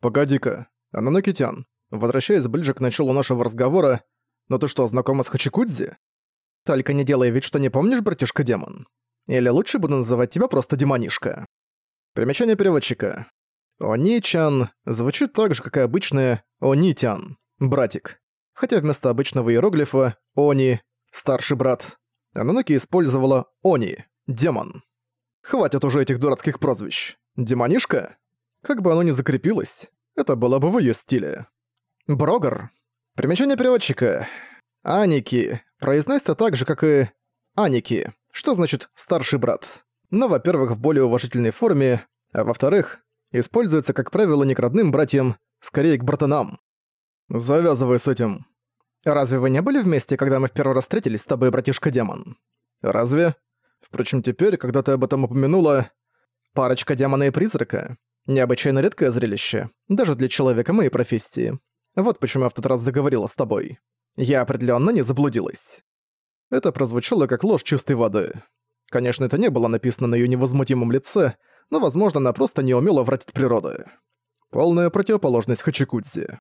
«Погоди-ка, Ананокитян, возвращаясь ближе к началу нашего разговора, но ты что, знакома с Хачикудзи? Только не делай вид, что не помнишь, братишка-демон. Или лучше буду называть тебя просто демонишка». Примечание переводчика. Они-чан звучит так же, как и обычное Они-тян, братик. Хотя вместо обычного иероглифа «Они» — старший брат, Ананоки использовала «Они» — демон. Хватит уже этих дурацких прозвищ. Демонишка? Как бы оно ни закрепилось, это было бы в её стиле. Брогер. Примечание переводчика. Аники произносится так же, как и Аники, что значит «старший брат». Но, во-первых, в более уважительной форме, а во-вторых, используется, как правило, не к родным братьям, скорее к братанам. Завязывай с этим. Разве вы не были вместе, когда мы в первый раз встретились с тобой, братишка-демон? Разве? Впрочем, теперь, когда ты об этом упомянула... Парочка демона и призрака. Необычайно редкое зрелище, даже для человека моей профессии. Вот почему я в тот раз заговорила с тобой. Я определенно не заблудилась. Это прозвучало как ложь чистой воды. Конечно, это не было написано на ее невозмутимом лице, но, возможно, она просто не умела врать от природы. Полная противоположность Хачикудзи.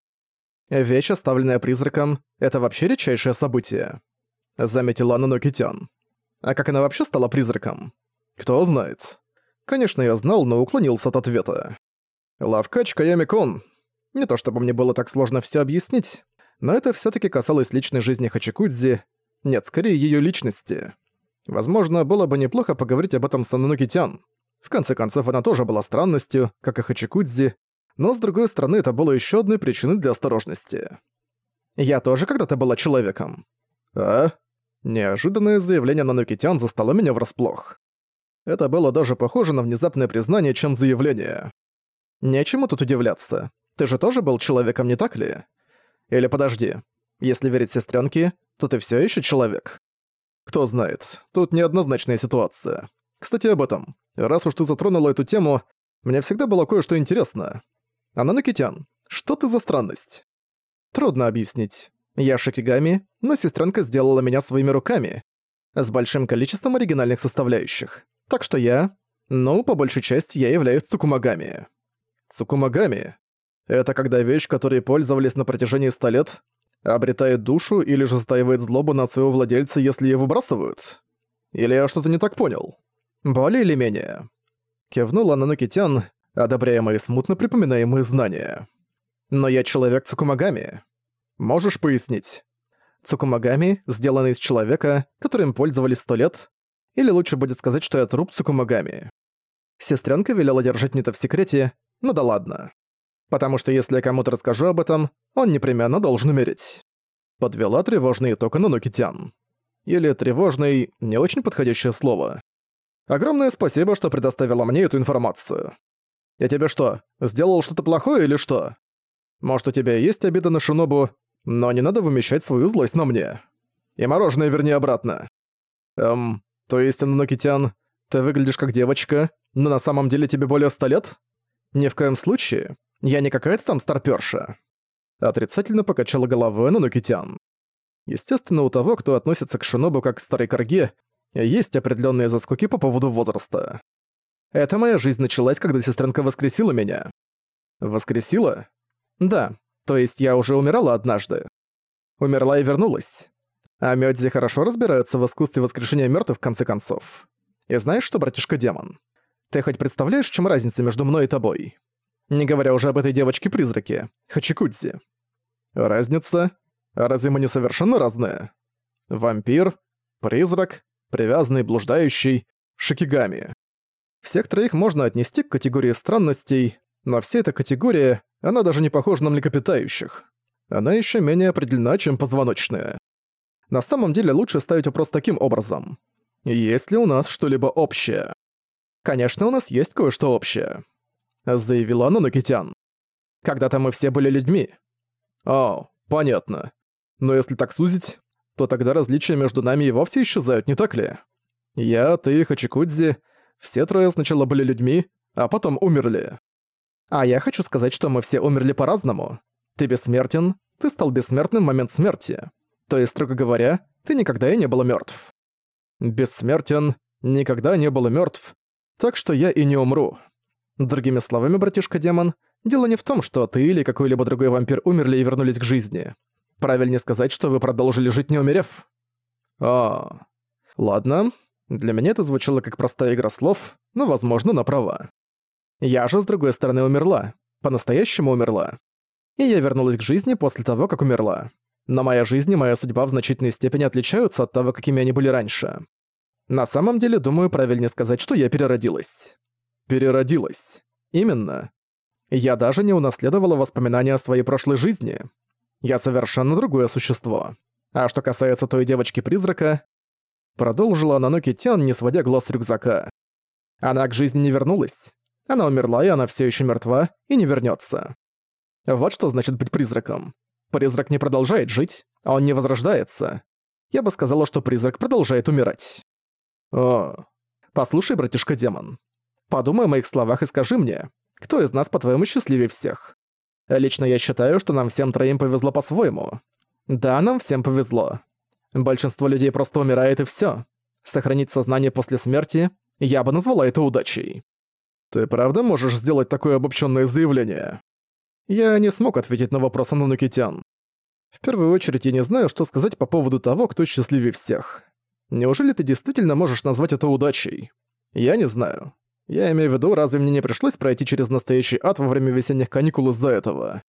Вещь, оставленная призраком, это вообще редчайшее событие. Заметила Нанокитян. А как она вообще стала призраком? Кто знает. Конечно, я знал, но уклонился от ответа. Лавкач Каями-кун. Не то чтобы мне было так сложно все объяснить, но это все таки касалось личной жизни Хачикудзи. Нет, скорее ее личности. Возможно, было бы неплохо поговорить об этом с Ананокитян. В конце концов, она тоже была странностью, как и Хачикудзи, но, с другой стороны, это было еще одной причиной для осторожности. «Я тоже когда-то была человеком». «А?» Неожиданное заявление Нанокитян застало меня врасплох. Это было даже похоже на внезапное признание, чем заявление. Нечему тут удивляться. Ты же тоже был человеком, не так ли? Или подожди, если верить сестренке, то ты все еще человек. Кто знает, тут неоднозначная ситуация. Кстати, об этом. Раз уж ты затронула эту тему, мне всегда было кое-что интересно. Ананокитян, что ты за странность? Трудно объяснить. Я Шикигами, но сестренка сделала меня своими руками. С большим количеством оригинальных составляющих. Так что я... Ну, по большей части я являюсь Цукумагами. Цукумагами? Это когда вещь, которой пользовались на протяжении ста лет, обретает душу или же затаивает злобу на своего владельца, если ее выбрасывают? Или я что-то не так понял? Более или менее. Кивнула Нанукитян, одобряя мои смутно припоминаемые знания. Но я человек Цукумагами. Можешь пояснить? Цукумагами, сделанный из человека, которым пользовались сто лет, или лучше будет сказать, что я труп Цукумагами. Сестренка велела держать это в секрете, ну да ладно. Потому что если я кому-то расскажу об этом, он непременно должен умереть. Подвела тревожный итог Нанукитян. Или тревожный — не очень подходящее слово. Огромное спасибо, что предоставила мне эту информацию. Я тебе что, сделал что-то плохое или что? Может, у тебя есть обида на Шинобу, но не надо вымещать свою злость на мне. И мороженое верни обратно. Эм, то есть, Ананокитян, ты выглядишь как девочка, но на самом деле тебе более ста лет? Ни в коем случае. Я не какая-то там старпёрша. Отрицательно покачала головой Ананокитян. Естественно, у того, кто относится к Шинобу как к старой корге, есть определенные заскоки по поводу возраста. Эта моя жизнь началась, когда сестренка воскресила меня. Воскресила? Да, то есть я уже умирала однажды. Умерла и вернулась. А Мёдзи хорошо разбираются в искусстве воскрешения мёртвых в конце концов. И знаешь что, братишка-демон? Ты хоть представляешь, чем разница между мной и тобой? Не говоря уже об этой девочке-призраке, Хачикудзи. Разница? Разве мы не совершенно разные? Вампир, призрак, привязанный, блуждающий, шикигами. Всех троих можно отнести к категории странностей, но вся эта категория, она даже не похожа на млекопитающих. Она еще менее определена, чем позвоночная. На самом деле лучше ставить вопрос таким образом. Есть ли у нас что-либо общее? Конечно, у нас есть кое-что общее. Заявила Нанокитян. Когда-то мы все были людьми. О, понятно. Но если так сузить, то тогда различия между нами и вовсе исчезают, не так ли? Я, ты, Хачикудзи все трое сначала были людьми, а потом умерли. А я хочу сказать, что мы все умерли по-разному. Ты бессмертен, ты стал бессмертным в момент смерти. То есть, строго говоря, ты никогда и не был мертв. Бессмертен, никогда не был мертв, так что я и не умру. Другими словами, братишка-демон, Дело не в том, что ты или какой-либо другой вампир умерли и вернулись к жизни. Правильнее сказать, что вы продолжили жить, не умерев. А, ладно. Для меня это звучало как простая игра слов, но, возможно, на права. Я же, с другой стороны, умерла. По-настоящему умерла. И я вернулась к жизни после того, как умерла. Но моя жизнь и моя судьба в значительной степени отличаются от того, какими они были раньше. На самом деле, думаю, правильнее сказать, что я переродилась. Переродилась. Именно. Я даже не унаследовала воспоминания о своей прошлой жизни. Я совершенно другое существо. А что касается той девочки-призрака, продолжила Наноки Тян, не сводя глаз с рюкзака. Она к жизни не вернулась. Она умерла, и она все еще мертва, и не вернется. Вот что значит быть призраком. Призрак не продолжает жить, а он не возрождается. Я бы сказала, что призрак продолжает умирать. О, послушай, братишка-демон. Подумай о моих словах и скажи мне, кто из нас, по-твоему, счастливее всех? Лично я считаю, что нам всем троим повезло по-своему. Да, нам всем повезло. Большинство людей просто умирает и всё. Сохранить сознание после смерти я бы назвала это удачей. Ты правда можешь сделать такое обобщенное заявление? Я не смог ответить на вопрос Анунукитян. В первую очередь я не знаю, что сказать по поводу того, кто счастливее всех. Неужели ты действительно можешь назвать это удачей? Я не знаю. Я имею в виду, разве мне не пришлось пройти через настоящий ад во время весенних каникул из-за этого?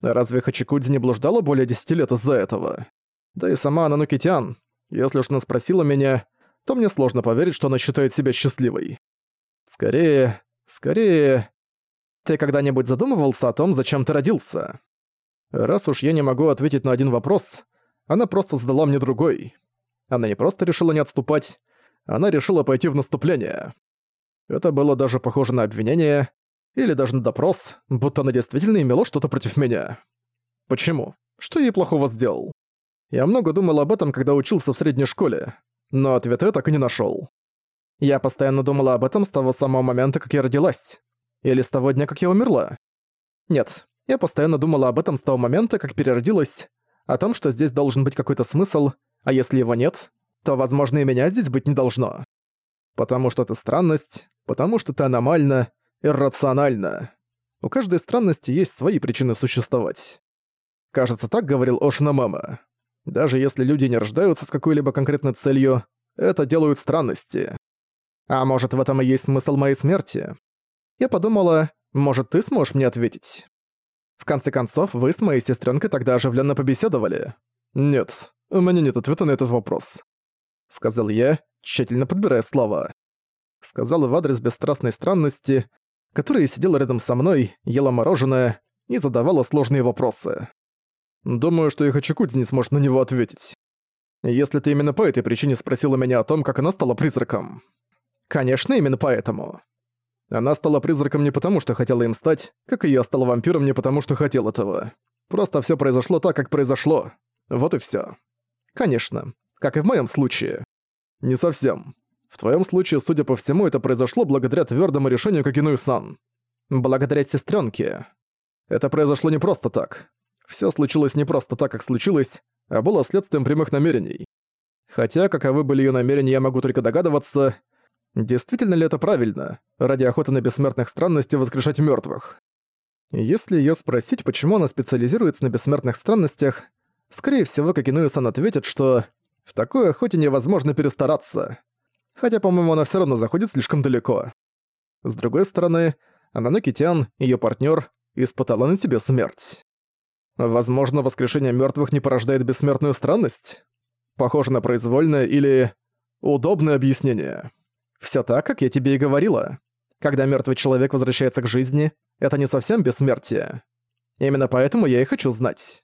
Разве Хачикудзи не блуждала более десяти лет из-за этого? Да и сама Ананукитян, если уж она спросила меня, то мне сложно поверить, что она считает себя счастливой. Скорее, скорее... Ты когда-нибудь задумывался о том, зачем ты родился? Раз уж я не могу ответить на один вопрос, она просто задала мне другой. Она не просто решила не отступать, она решила пойти в наступление. Это было даже похоже на обвинение, или даже на допрос, будто она действительно имела что-то против меня. Почему? Что ей плохого сделал? Я много думал об этом, когда учился в средней школе, но ответа я так и не нашёл. Я постоянно думала об этом с того самого момента, как я родилась. Или с того дня, как я умерла. Нет, я постоянно думала об этом с того момента, как переродилась, о том, что здесь должен быть какой-то смысл, а если его нет, то, возможно, и меня здесь быть не должно. Потому что это странность, потому что ты аномально, иррационально. У каждой странности есть свои причины существовать. Кажется, так говорил Ошина Мама. Даже если люди не рождаются с какой-либо конкретной целью, это делают странности. А может, в этом и есть смысл моей смерти? Я подумала, может, ты сможешь мне ответить? В конце концов, вы с моей сестренкой тогда оживленно побеседовали. Нет, у меня нет ответа на этот вопрос. Сказал я, тщательно подбирая слова сказала в адрес бесстрастной странности, которая сидела рядом со мной, ела мороженое и задавала сложные вопросы. Думаю, что и Хачикудзи не сможет на него ответить. Если ты именно по этой причине спросила меня о том, как она стала призраком. Конечно, именно поэтому. Она стала призраком не потому, что хотела им стать, как и я стала вампиром не потому, что хотел этого. Просто всё произошло так, как произошло. Вот и всё. Конечно, как и в моем случае. Не совсем. В твоем случае, судя по всему, это произошло благодаря твердому решению Кагинуи-сан. Благодаря сестренке. Это произошло не просто так. Все случилось не просто так, как случилось, а было следствием прямых намерений. Хотя, каковы были ее намерения, я могу только догадываться. Действительно ли это правильно, ради охоты на бессмертных странностей воскрешать мертвых? Если ее спросить, почему она специализируется на бессмертных странностях, скорее всего, Кагинуи-сан ответит, что в такой охоте невозможно перестараться хотя, по-моему, она все равно заходит слишком далеко. С другой стороны, Ананоки Тян, её партнёр, испытала на себе смерть. Возможно, воскрешение мёртвых не порождает бессмертную странность? Похоже на произвольное или удобное объяснение. Всё так, как я тебе и говорила. Когда мёртвый человек возвращается к жизни, это не совсем бессмертие. Именно поэтому я и хочу знать.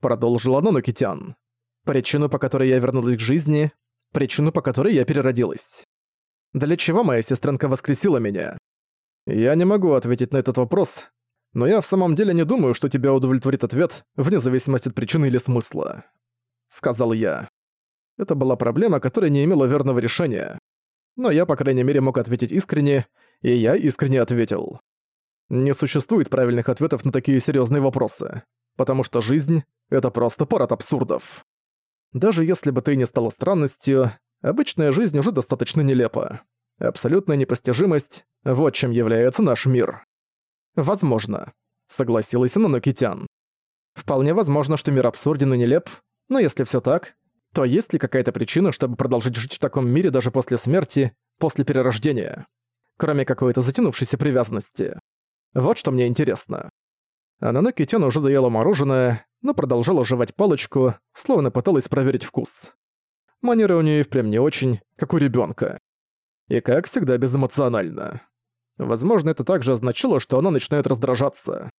Продолжила Нанокитян. Причину, по которой я вернулась к жизни, причину, по которой я переродилась. Для чего моя сестренка воскресила меня? Я не могу ответить на этот вопрос, но я в самом деле не думаю, что тебя удовлетворит ответ, вне зависимости от причины или смысла. Сказал я. Это была проблема, которая не имела верного решения. Но я, по крайней мере, мог ответить искренне, и я искренне ответил. Не существует правильных ответов на такие серьезные вопросы, потому что жизнь — это просто парад абсурдов. Даже если бы ты не стала странностью, обычная жизнь уже достаточно нелепа. Абсолютная непостижимость — вот чем является наш мир. Возможно. согласилась Нанокитян. Вполне возможно, что мир абсурден и нелеп, но если все так, то есть ли какая-то причина, чтобы продолжить жить в таком мире даже после смерти, после перерождения? Кроме какой-то затянувшейся привязанности. Вот что мне интересно. Ананоки Тёна уже доела мороженое, но продолжала жевать палочку, словно пыталась проверить вкус. Манера у нее и впрямь не очень, как у ребенка. И как всегда безэмоционально. Возможно, это также означало, что она начинает раздражаться.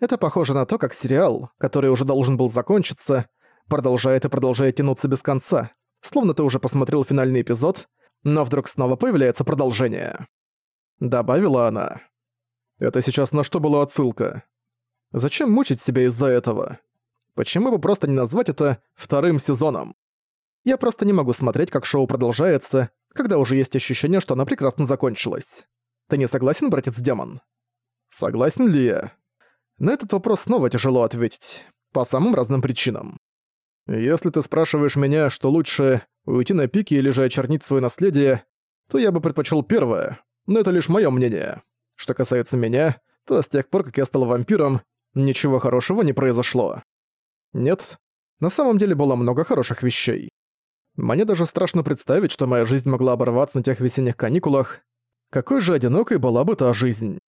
Это похоже на то, как сериал, который уже должен был закончиться, продолжает и продолжает тянуться без конца, словно ты уже посмотрел финальный эпизод, но вдруг снова появляется продолжение. Добавила она. Это сейчас на что была отсылка? Зачем мучить себя из-за этого? Почему бы просто не назвать это вторым сезоном? Я просто не могу смотреть, как шоу продолжается, когда уже есть ощущение, что оно прекрасно закончилось. Ты не согласен, братец-демон? Согласен ли я? На этот вопрос снова тяжело ответить. По самым разным причинам. Если ты спрашиваешь меня, что лучше, уйти на пике или же очернить свое наследие, то я бы предпочел первое, но это лишь мое мнение. Что касается меня, то с тех пор, как я стал вампиром, ничего хорошего не произошло. Нет, на самом деле было много хороших вещей. Мне даже страшно представить, что моя жизнь могла оборваться на тех весенних каникулах. Какой же одинокой была бы та жизнь.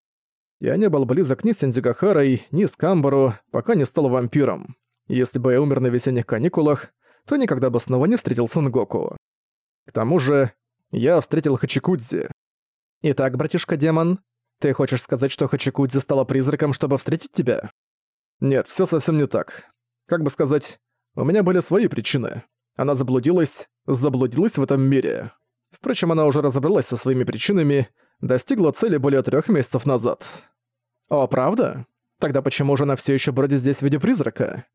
Я не был близок ни с Сензигахарой, ни с Камбару, пока не стал вампиром. Если бы я умер на весенних каникулах, то никогда бы снова не встретил Сангоку. К тому же, я встретил Хачикудзи. Итак, братишка-демон, ты хочешь сказать, что Хачикудзи стала призраком, чтобы встретить тебя? Нет, всё совсем не так. Как бы сказать, у меня были свои причины. Она заблудилась, заблудилась в этом мире. Впрочем, она уже разобралась со своими причинами, достигла цели более трёх месяцев назад. О, правда? Тогда почему же она всё ещё бродит здесь в виде призрака?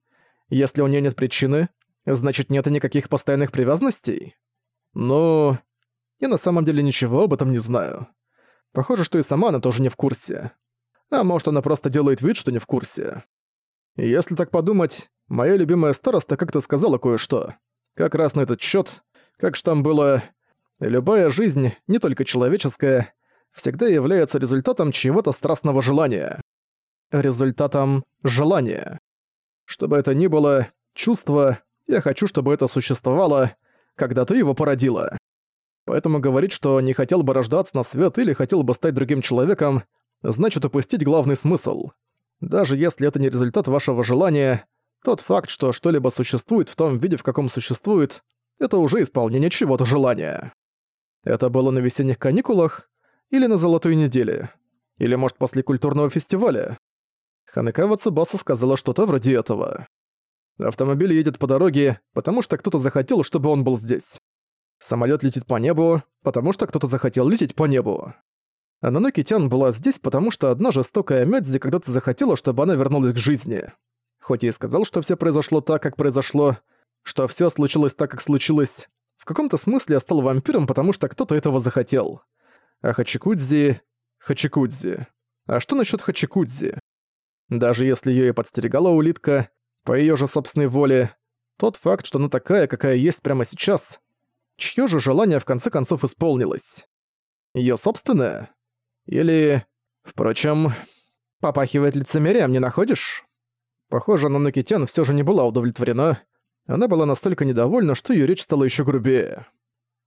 Если у нее нет причины, значит нет и никаких постоянных привязанностей? Ну... Я на самом деле ничего об этом не знаю. Похоже, что и сама она тоже не в курсе. А может, она просто делает вид, что не в курсе. Если так подумать, моя любимая староста как-то сказала кое-что. Как раз на этот счет, как ж там было... Любая жизнь, не только человеческая, всегда является результатом чего-то страстного желания. Результатом желания. Что бы это ни было, чувство, я хочу, чтобы это существовало, когда ты его породила. Поэтому говорить, что не хотел бы рождаться на свет или хотел бы стать другим человеком, значит упустить главный смысл. Даже если это не результат вашего желания, тот факт, что что-либо существует в том виде, в каком существует, это уже исполнение чего-то желания. Это было на весенних каникулах или на золотой неделе? Или, может, после культурного фестиваля? Ханекава Цубаса сказала что-то вроде этого. Автомобиль едет по дороге, потому что кто-то захотел, чтобы он был здесь. Самолет летит по небу, потому что кто-то захотел лететь по небу. Ананоки Тян была здесь, потому что одна жестокая Мёдзи когда-то захотела, чтобы она вернулась к жизни. Хоть и сказал, что все произошло так, как произошло, что все случилось так, как случилось, в каком-то смысле я стал вампиром, потому что кто-то этого захотел. А Хачикудзи... Хачикудзи. А что насчет Хачикудзи? Даже если её и подстерегала улитка, по её же собственной воле, тот факт, что она такая, какая есть прямо сейчас, чьё же желание в конце концов исполнилось? Её собственное? Или... Впрочем, попахивает лицемерием, не находишь? Похоже, Нанокитян всё же не была удовлетворена. Она была настолько недовольна, что её речь стала ещё грубее.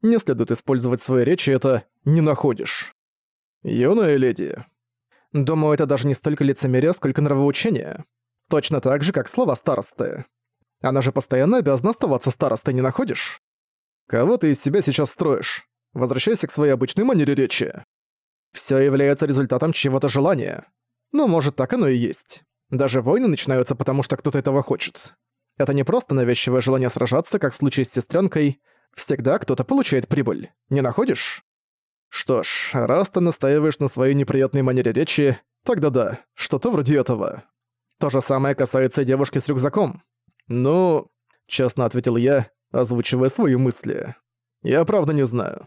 Не следует использовать в своей речи это «не находишь». «Юная леди, Думаю, это даже не столько лицемерие, сколько нравоучение. Точно так же, как слова старосты. Она же постоянно обязана оставаться старостой, не находишь? Кого ты из себя сейчас строишь? Возвращайся к своей обычной манере речи. Всё является результатом чего-то желания. Ну, может, так оно и есть. Даже войны начинаются потому, что кто-то этого хочет. Это не просто навязчивое желание сражаться, как в случае с сестренкой. Всегда кто-то получает прибыль. Не находишь? Что ж, раз ты настаиваешь на своей неприятной манере речи, тогда да, что-то вроде этого. То же самое касается девушки с рюкзаком. Ну, честно ответил я, озвучивая свои мысли. Я правда не знаю.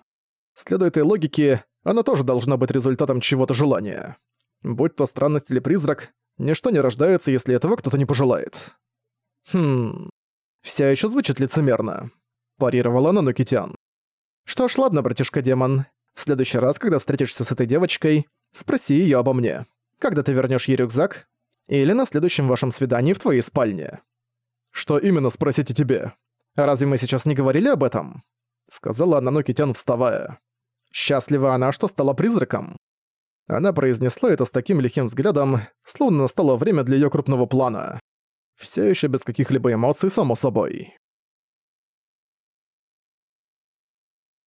Следуя этой логике, она тоже должна быть результатом чего-то желания. Будь то странность или призрак, ничто не рождается, если этого кто-то не пожелает. Хм... Вся еще звучит лицемерно. Парировала Нанокитян. Что ж, ладно, братишка-демон, в следующий раз, когда встретишься с этой девочкой, спроси её обо мне. Когда ты вернёшь ей рюкзак? Или на следующем вашем свидании в твоей спальне. Что именно, спросите тебе? Разве мы сейчас не говорили об этом? Сказала Нанокитян, вставая. Счастлива она, что стала призраком. Она произнесла это с таким лихим взглядом, словно настало время для её крупного плана. Всё ещё без каких-либо эмоций, само собой.